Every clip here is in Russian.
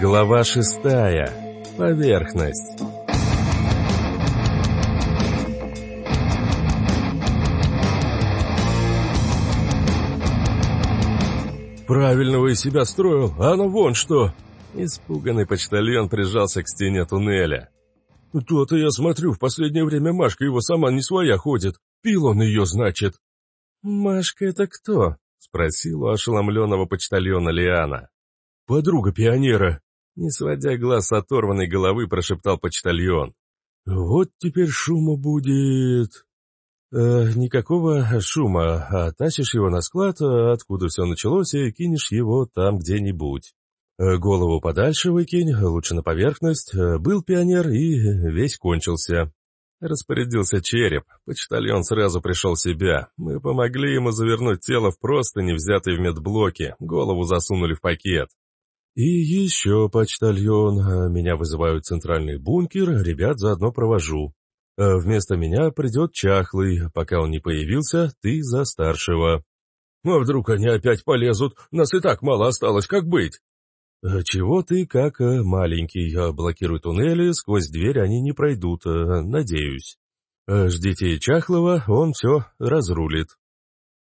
Глава шестая. Поверхность. «Правильного из себя строил, а ну вон что!» Испуганный почтальон прижался к стене туннеля. «То-то я смотрю, в последнее время Машка его сама не своя ходит. Пил он ее, значит». «Машка это кто?» — спросила ошеломленного почтальона Лиана. «Подруга пионера», — не сводя глаз с оторванной головы, прошептал почтальон. «Вот теперь шума будет...» э, «Никакого шума, а тащишь его на склад, откуда все началось, и кинешь его там где-нибудь. Э, голову подальше выкинь, лучше на поверхность. Э, был пионер и весь кончился». Распорядился череп. Почтальон сразу пришел в себя. Мы помогли ему завернуть тело в простыни, взятые в медблоке. Голову засунули в пакет. «И еще, почтальон, меня вызывают в центральный бункер, ребят заодно провожу. Э, вместо меня придет чахлый, пока он не появился, ты за старшего». «А вдруг они опять полезут? Нас и так мало осталось, как быть?» «Э, «Чего ты как э, маленький? Блокируй туннели, сквозь дверь они не пройдут, надеюсь. Ждите Чахлова, он все разрулит».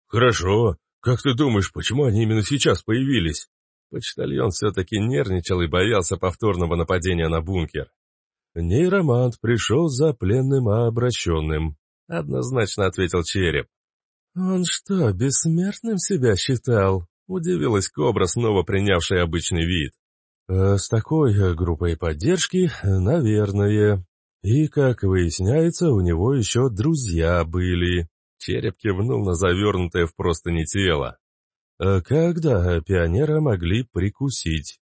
«Хорошо. Как ты думаешь, почему они именно сейчас появились?» Почтальон все-таки нервничал и боялся повторного нападения на бункер. «Нейромант пришел за пленным обращенным», — однозначно ответил Череп. «Он что, бессмертным себя считал?» — удивилась Кобра, снова принявшая обычный вид. «Э, «С такой э, группой поддержки, наверное. И, как выясняется, у него еще друзья были». Череп кивнул на завернутое в простыни тело. Э, когда пионера могли прикусить?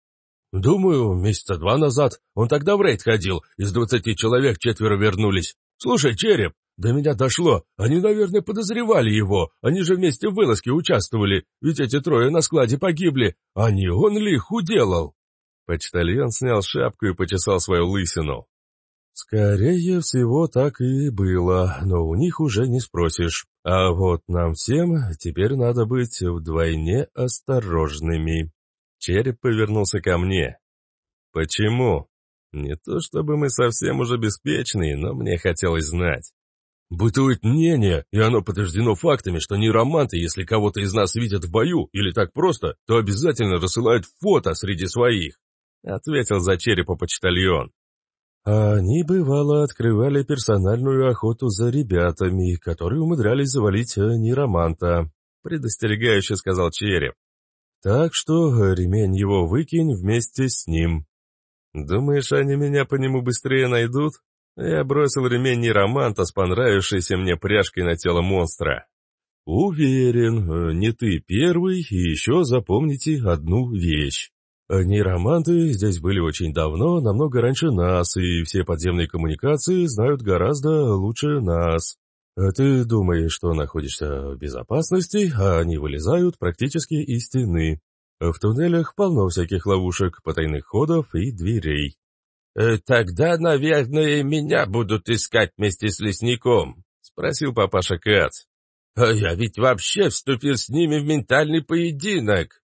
Думаю, месяца два назад. Он тогда в рейд ходил. Из двадцати человек четверо вернулись. Слушай, Череп, до меня дошло. Они, наверное, подозревали его. Они же вместе в вылазке участвовали. Ведь эти трое на складе погибли. А не он ли их уделал? Почтальон снял шапку и почесал свою лысину. Скорее всего, так и было, но у них уже не спросишь. А вот нам всем теперь надо быть вдвойне осторожными. Череп повернулся ко мне. Почему? Не то чтобы мы совсем уже беспечные, но мне хотелось знать. Бытует мнение, и оно подтверждено фактами, что нейроманты, если кого-то из нас видят в бою или так просто, то обязательно рассылают фото среди своих, — ответил за черепа почтальон. А они, бывало, открывали персональную охоту за ребятами, которые умудрялись завалить э, нейроманта, предостерегающе сказал Череп. Так что ремень его выкинь вместе с ним. Думаешь, они меня по нему быстрее найдут? Я бросил ремень нейроманта с понравившейся мне пряжкой на тело монстра. Уверен, э, не ты первый, и еще запомните одну вещь. Нейроманты здесь были очень давно, намного раньше нас, и все подземные коммуникации знают гораздо лучше нас. А ты думаешь, что находишься в безопасности, а они вылезают практически из стены. В туннелях полно всяких ловушек, потайных ходов и дверей. «Э, «Тогда, наверное, меня будут искать вместе с лесником», — спросил папаша Кац. «А я ведь вообще вступил с ними в ментальный поединок».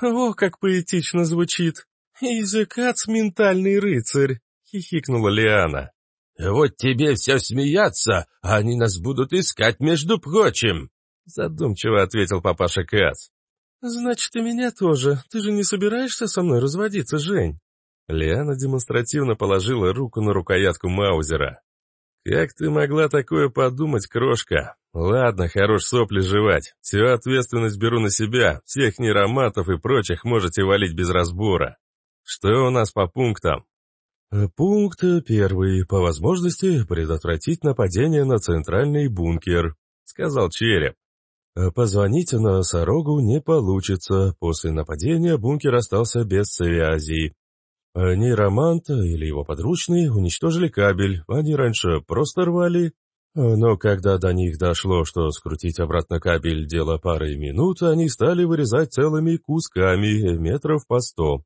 «О, как поэтично звучит! Языкац ментальный рыцарь!» — хихикнула Лиана. «Вот тебе все смеяться, а они нас будут искать, между прочим!» Задумчиво ответил папаша Кац. «Значит, и меня тоже. Ты же не собираешься со мной разводиться, Жень?» Лиана демонстративно положила руку на рукоятку Маузера. «Как ты могла такое подумать, крошка? Ладно, хорош сопли жевать. Всю ответственность беру на себя. Всех нейроматов и прочих можете валить без разбора. Что у нас по пунктам?» э, «Пункт первый. По возможности предотвратить нападение на центральный бункер», — сказал Череп. «Э, «Позвонить на Сорогу не получится. После нападения бункер остался без связи. Нейромант или его подручные уничтожили кабель, они раньше просто рвали. Но когда до них дошло, что скрутить обратно кабель – дело пары минут, они стали вырезать целыми кусками, метров по сто.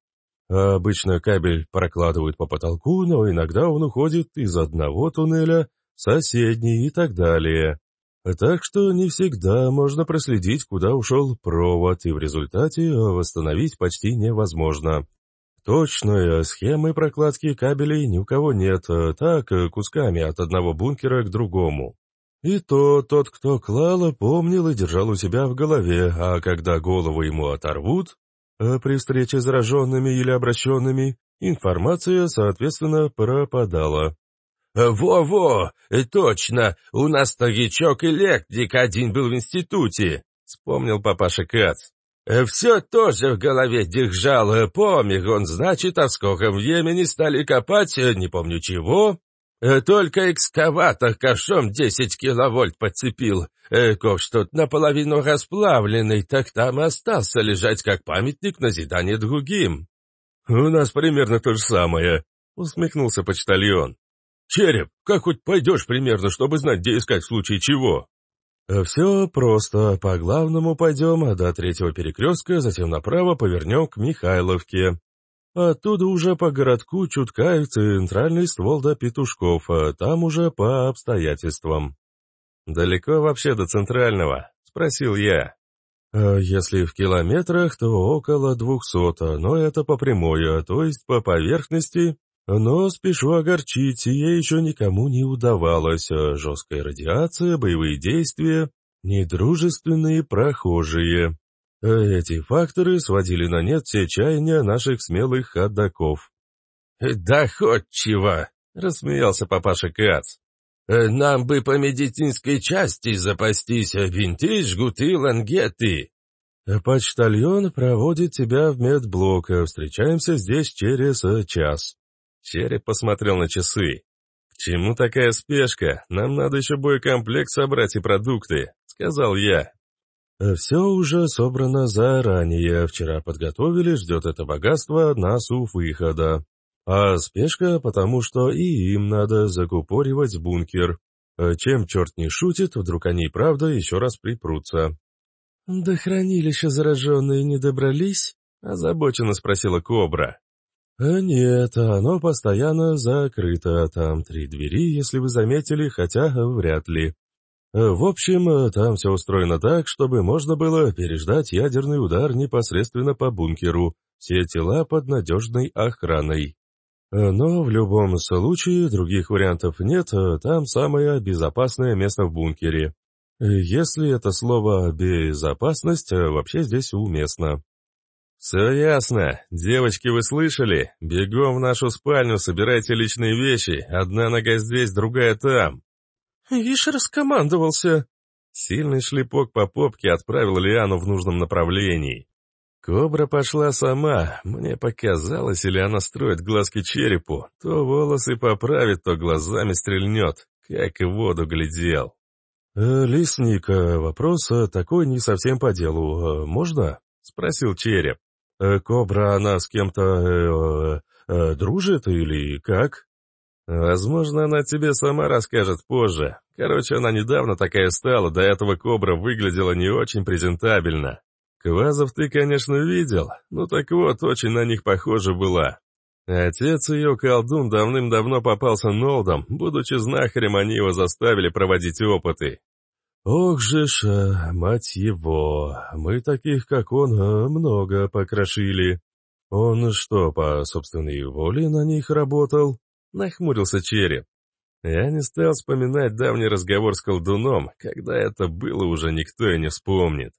обычно кабель прокладывают по потолку, но иногда он уходит из одного туннеля соседний и так далее. Так что не всегда можно проследить, куда ушел провод, и в результате восстановить почти невозможно. Точной схемы прокладки кабелей ни у кого нет, так, кусками от одного бункера к другому. И то тот, кто клал, помнил и держал у себя в голове, а когда голову ему оторвут, при встрече с зараженными или обращенными, информация, соответственно, пропадала. «Во-во, точно, у нас старичок электрик один был в институте», — вспомнил папаша Кац. «Все тоже в голове держал, помер он, значит, а скором времени стали копать, не помню чего. Только экскаватор ковшом 10 киловольт подцепил. Ковш тут наполовину расплавленный, так там и остался лежать как памятник назидание другим». «У нас примерно то же самое», — усмехнулся почтальон. «Череп, как хоть пойдешь примерно, чтобы знать, где искать в случае чего?» «Все просто. По главному пойдем до третьего перекрестка, затем направо повернем к Михайловке. Оттуда уже по городку чутка и центральный ствол до Петушков, а там уже по обстоятельствам». «Далеко вообще до центрального?» — спросил я. «А «Если в километрах, то около двухсот, но это по прямой, то есть по поверхности но, спешу огорчить, ей еще никому не удавалось. Жесткая радиация, боевые действия, недружественные прохожие. Эти факторы сводили на нет все чаяния наших смелых ходаков. «Доходчиво!» — рассмеялся папаша Кац. «Нам бы по медицинской части запастись винты, жгуты, лангеты». «Почтальон проводит тебя в медблок. Встречаемся здесь через час». Череп посмотрел на часы. «К чему такая спешка? Нам надо еще боекомплект собрать и продукты», — сказал я. «Все уже собрано заранее. Вчера подготовили, ждет это богатство нас у выхода. А спешка, потому что и им надо закупоривать бункер. Чем черт не шутит, вдруг они правда еще раз припрутся». «До хранилища зараженные не добрались?» — озабоченно спросила Кобра. А «Нет, оно постоянно закрыто. Там три двери, если вы заметили, хотя вряд ли. В общем, там все устроено так, чтобы можно было переждать ядерный удар непосредственно по бункеру, все тела под надежной охраной. Но в любом случае других вариантов нет, там самое безопасное место в бункере. Если это слово «безопасность» вообще здесь уместно. «Все ясно. Девочки, вы слышали? Бегом в нашу спальню, собирайте личные вещи. Одна нога здесь, другая там». «Вишь, раскомандовался». Сильный шлепок по попке отправил Лиану в нужном направлении. Кобра пошла сама. Мне показалось, или она строит глазки черепу. То волосы поправит, то глазами стрельнет. Как и воду глядел. «Э, «Лесник, э, вопрос э, такой не совсем по делу. Можно?» — спросил череп. Э, «Кобра, она с кем-то э, э, дружит или как?» «Возможно, она тебе сама расскажет позже. Короче, она недавно такая стала, до этого Кобра выглядела не очень презентабельно. Квазов ты, конечно, видел, ну так вот, очень на них похожа была. Отец ее, колдун, давным-давно попался Нолдом, будучи знахарем, они его заставили проводить опыты. Ох же ж, э, мать его, мы таких, как он, э, много покрошили. Он что, по собственной воле на них работал? Нахмурился череп. Я не стал вспоминать давний разговор с колдуном, когда это было уже никто и не вспомнит.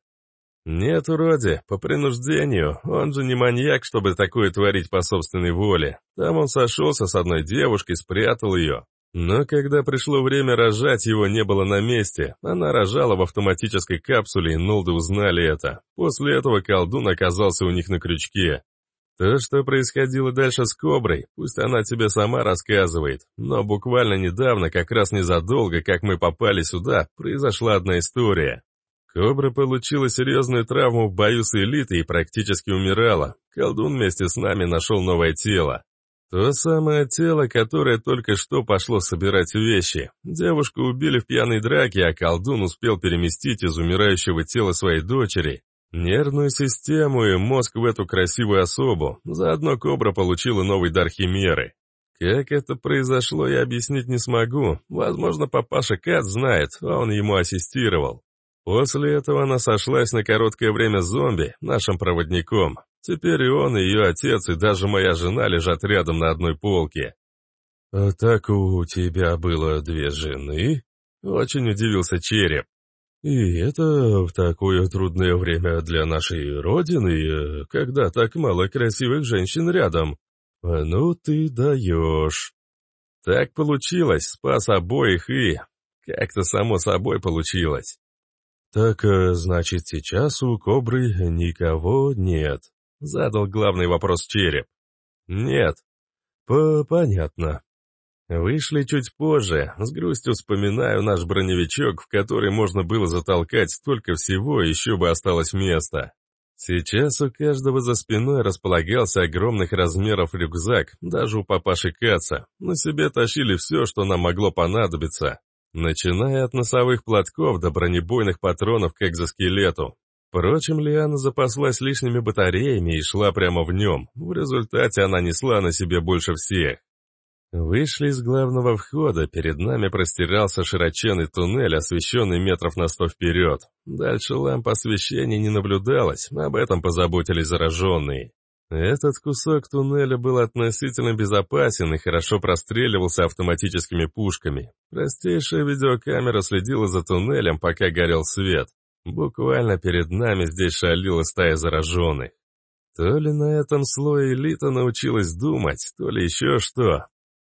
Нет, вроде, по принуждению, он же не маньяк, чтобы такое творить по собственной воле. Там он сошелся с одной девушкой, спрятал ее, но когда пришло время рожать, его не было на месте. Она рожала в автоматической капсуле, и Нолды узнали это. После этого колдун оказался у них на крючке. То, что происходило дальше с Коброй, пусть она тебе сама рассказывает, но буквально недавно, как раз незадолго, как мы попали сюда, произошла одна история. Кобра получила серьезную травму в бою с элитой и практически умирала. Колдун вместе с нами нашел новое тело. То самое тело, которое только что пошло собирать вещи. Девушку убили в пьяной драке, а колдун успел переместить из умирающего тела своей дочери нервную систему и мозг в эту красивую особу. Заодно Кобра получила новый дар химеры. Как это произошло, я объяснить не смогу. Возможно, папаша Кат знает, а он ему ассистировал. После этого она сошлась на короткое время с зомби, нашим проводником. Теперь и он, и ее отец, и даже моя жена лежат рядом на одной полке. «А так у тебя было две жены?» Очень удивился Череп. «И это в такое трудное время для нашей Родины, когда так мало красивых женщин рядом. А ну ты даешь!» Так получилось, спас обоих и... Как-то само собой получилось. «Так, э, значит, сейчас у Кобры никого нет?» — задал главный вопрос Череп. «Нет». По «Понятно». Вышли чуть позже, с грустью вспоминаю наш броневичок, в который можно было затолкать столько всего, еще бы осталось место. Сейчас у каждого за спиной располагался огромных размеров рюкзак, даже у папаши Каца. На себе тащили все, что нам могло понадобиться. Начиная от носовых платков до бронебойных патронов к экзоскелету. Впрочем, Лиана запаслась лишними батареями и шла прямо в нем. В результате она несла на себе больше всех. Вышли из главного входа, перед нами простирался широченный туннель, освещенный метров на сто вперед. Дальше ламп освещения не наблюдалось, об этом позаботились зараженные. Этот кусок туннеля был относительно безопасен и хорошо простреливался автоматическими пушками. Простейшая видеокамера следила за туннелем, пока горел свет. Буквально перед нами здесь шалила стая зараженных. То ли на этом слое элита научилась думать, то ли еще что.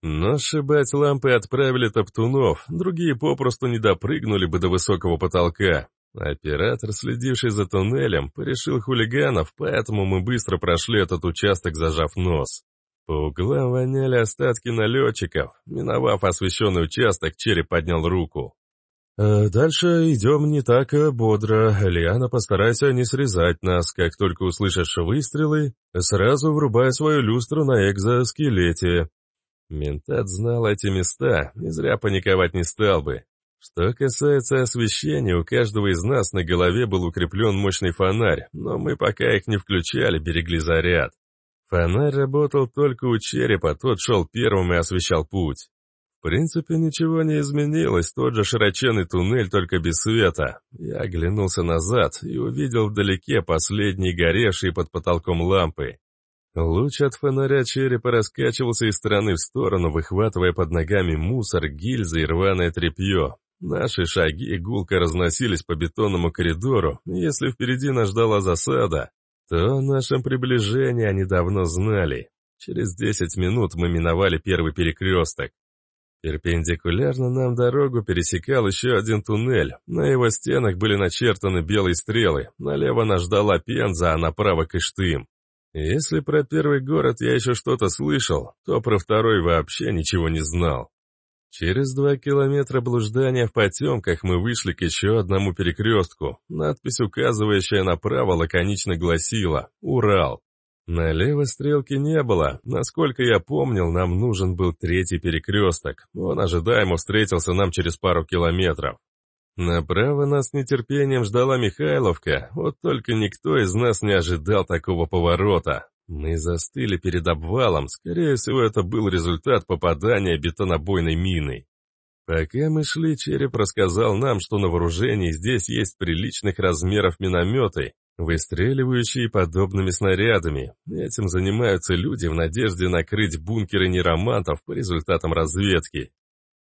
Но сшибать лампы отправили топтунов, другие попросту не допрыгнули бы до высокого потолка. Оператор, следивший за туннелем, порешил хулиганов, поэтому мы быстро прошли этот участок, зажав нос. По углам воняли остатки налетчиков. Миновав освещенный участок, череп поднял руку. «Э, «Дальше идем не так э, бодро. Лиана, постарайся не срезать нас. Как только услышишь выстрелы, сразу врубай свою люстру на экзоскелете». Ментат знал эти места, и зря паниковать не стал бы. Что касается освещения, у каждого из нас на голове был укреплен мощный фонарь, но мы пока их не включали, берегли заряд. Фонарь работал только у черепа, тот шел первым и освещал путь. В принципе, ничего не изменилось, тот же широченный туннель, только без света. Я оглянулся назад и увидел вдалеке последние горевшие под потолком лампы. Луч от фонаря черепа раскачивался из стороны в сторону, выхватывая под ногами мусор, гильзы и рваное тряпье. Наши шаги гулко разносились по бетонному коридору, если впереди нас ждала засада, то о нашем приближении они давно знали. Через десять минут мы миновали первый перекресток. Перпендикулярно нам дорогу пересекал еще один туннель. На его стенах были начертаны белые стрелы. Налево нас ждала Пенза, а направо Кыштым. Если про первый город я еще что-то слышал, то про второй вообще ничего не знал. Через два километра блуждания в потемках мы вышли к еще одному перекрестку. Надпись, указывающая направо, лаконично гласила «Урал». Налево стрелки не было. Насколько я помнил, нам нужен был третий перекресток. Он ожидаемо встретился нам через пару километров. Направо нас нетерпением ждала Михайловка, вот только никто из нас не ожидал такого поворота. Мы застыли перед обвалом, скорее всего, это был результат попадания бетонобойной мины. Пока мы шли, Череп рассказал нам, что на вооружении здесь есть приличных размеров минометы, выстреливающие подобными снарядами. Этим занимаются люди в надежде накрыть бункеры неромантов по результатам разведки.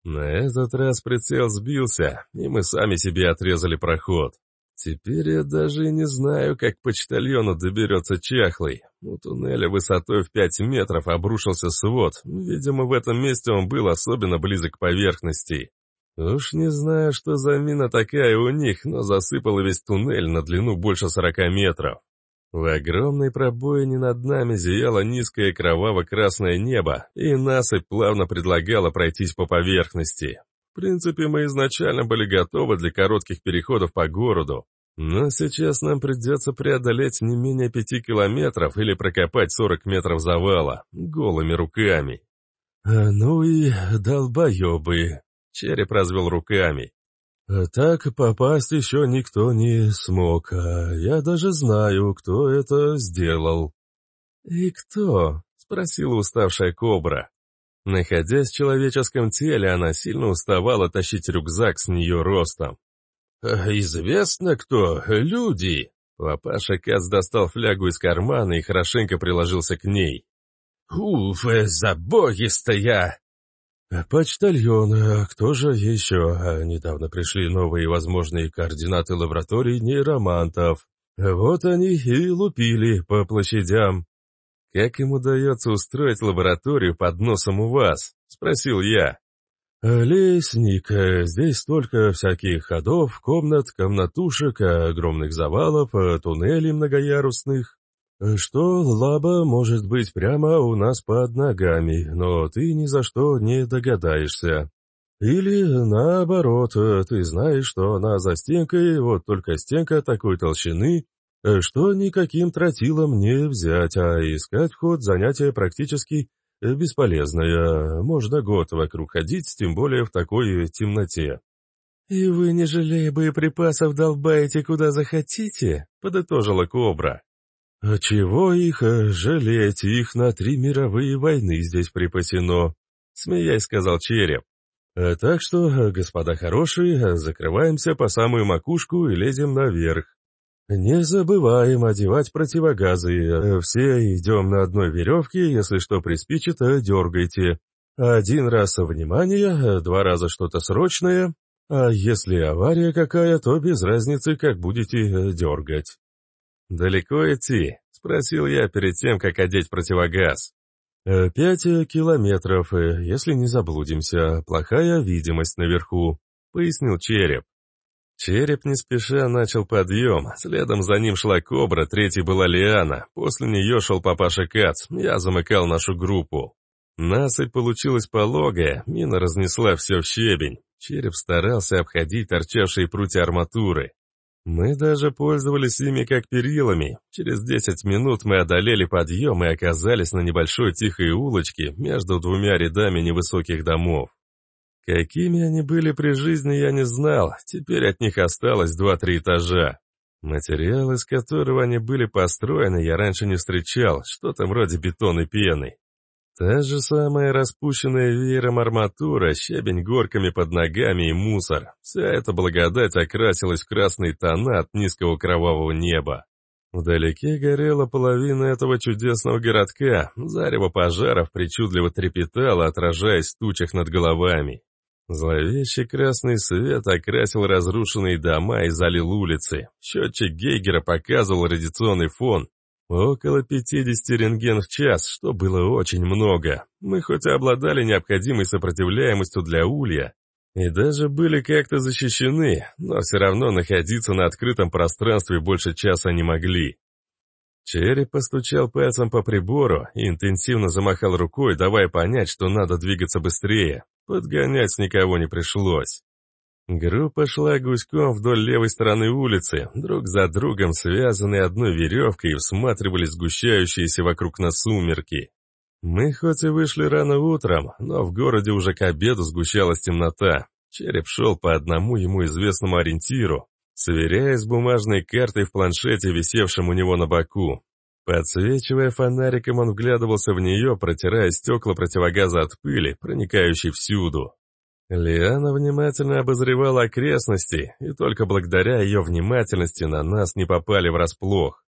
На этот раз прицел сбился, и мы сами себе отрезали проход. Теперь я даже и не знаю, как почтальону доберется чахлый. У туннеля высотой в пять метров обрушился свод. Видимо, в этом месте он был особенно близок к поверхности. Уж не знаю, что за мина такая у них, но засыпала весь туннель на длину больше сорока метров. В огромной пробоине над нами зияло низкое кроваво-красное небо, и насыпь плавно предлагала пройтись по поверхности. В принципе, мы изначально были готовы для коротких переходов по городу, но сейчас нам придется преодолеть не менее пяти километров или прокопать сорок метров завала, голыми руками. А, «Ну и долбоебы!» — череп развел руками. А «Так попасть еще никто не смог, а я даже знаю, кто это сделал». «И кто?» — спросила уставшая кобра. Находясь в человеческом теле, она сильно уставала тащить рюкзак с нее ростом. «Известно кто? Люди!» Папаша Кац достал флягу из кармана и хорошенько приложился к ней. «Уф, э, за боги-то я!» «Почтальон, а кто же еще? А, недавно пришли новые возможные координаты лабораторий нейромантов. Вот они и лупили по площадям». «Как им удается устроить лабораторию под носом у вас?» — спросил я. «Лесник, э, здесь столько всяких ходов, комнат, комнатушек, огромных завалов, э, туннелей многоярусных, что лаба может быть прямо у нас под ногами, но ты ни за что не догадаешься. Или наоборот, ты знаешь, что она за стенкой, вот только стенка такой толщины, что никаким тротилом не взять, а искать вход занятие практически бесполезная. Можно год вокруг ходить, тем более в такой темноте. «И вы, не жалея боеприпасов, долбаете куда захотите?» — подытожила Кобра. «А чего их э, жалеть? Их на три мировые войны здесь припасено», — смеясь сказал Череп. «Э, «Так что, э, господа хорошие, закрываемся по самую макушку и лезем наверх. «Не забываем одевать противогазы. Все идем на одной веревке, если что приспичит, дергайте. Один раз внимание, два раза что-то срочное, а если авария какая, то без разницы, как будете дергать». «Далеко идти?» — спросил я перед тем, как одеть противогаз. «Пять километров, если не заблудимся. Плохая видимость наверху», — пояснил Череп. Череп не спеша начал подъем, следом за ним шла Кобра, третьей была Лиана, после нее шел папаша Кац, я замыкал нашу группу. Насыпь получилась пологая, мина разнесла все в щебень. Череп старался обходить торчавшие прутья арматуры. Мы даже пользовались ими как перилами. Через десять минут мы одолели подъем и оказались на небольшой тихой улочке между двумя рядами невысоких домов. Какими они были при жизни, я не знал, теперь от них осталось два-три этажа. Материал, из которого они были построены, я раньше не встречал, что-то вроде бетон и пены. Та же самая распущенная веером арматура, щебень горками под ногами и мусор. Вся эта благодать окрасилась в красные тона от низкого кровавого неба. Вдалеке горела половина этого чудесного городка, зарево пожаров причудливо трепетало, отражаясь в тучах над головами. Зловещий красный свет окрасил разрушенные дома и залил улицы. Счетчик Гейгера показывал радиационный фон. Около 50 рентген в час, что было очень много. Мы хоть и обладали необходимой сопротивляемостью для улья, и даже были как-то защищены, но все равно находиться на открытом пространстве больше часа не могли. Черри постучал пальцем по прибору и интенсивно замахал рукой, давая понять, что надо двигаться быстрее. Подгонять никого не пришлось. Группа шла гуськом вдоль левой стороны улицы, друг за другом связанные одной веревкой и всматривались сгущающиеся вокруг нас сумерки. Мы хоть и вышли рано утром, но в городе уже к обеду сгущалась темнота. Череп шел по одному ему известному ориентиру, сверяясь с бумажной картой в планшете, висевшем у него на боку. Подсвечивая фонариком, он вглядывался в нее, протирая стекла противогаза от пыли, проникающей всюду. Лиана внимательно обозревала окрестности, и только благодаря ее внимательности на нас не попали врасплох.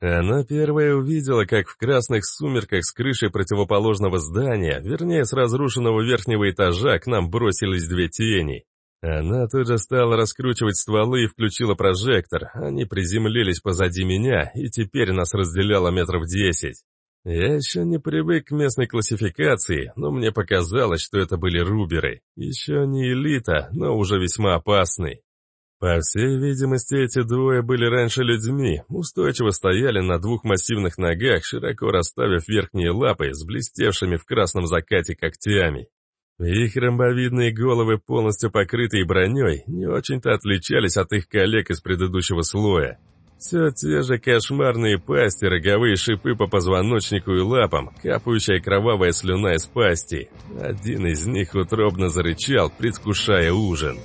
Она первая увидела, как в красных сумерках с крышей противоположного здания, вернее, с разрушенного верхнего этажа, к нам бросились две тени. Она тут же стала раскручивать стволы и включила прожектор. Они приземлились позади меня, и теперь нас разделяло метров десять. Я еще не привык к местной классификации, но мне показалось, что это были руберы. Еще не элита, но уже весьма опасный. По всей видимости, эти двое были раньше людьми, устойчиво стояли на двух массивных ногах, широко расставив верхние лапы с блестевшими в красном закате когтями. Их ромбовидные головы, полностью покрытые броней, не очень-то отличались от их коллег из предыдущего слоя. Все те же кошмарные пасти, роговые шипы по позвоночнику и лапам, капающая кровавая слюна из пасти. Один из них утробно зарычал, предвкушая ужин.